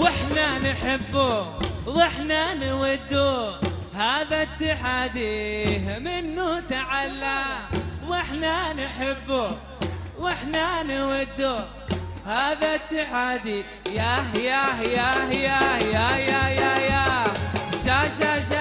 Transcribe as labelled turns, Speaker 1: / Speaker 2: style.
Speaker 1: وإحنا نحبه وإحنا نوده هذا اتحادي منه تعلم وإحنا نحبه وإحنا نوده هذا اتحادي. يا يا يا يا يا يا يا يا شا شا شا.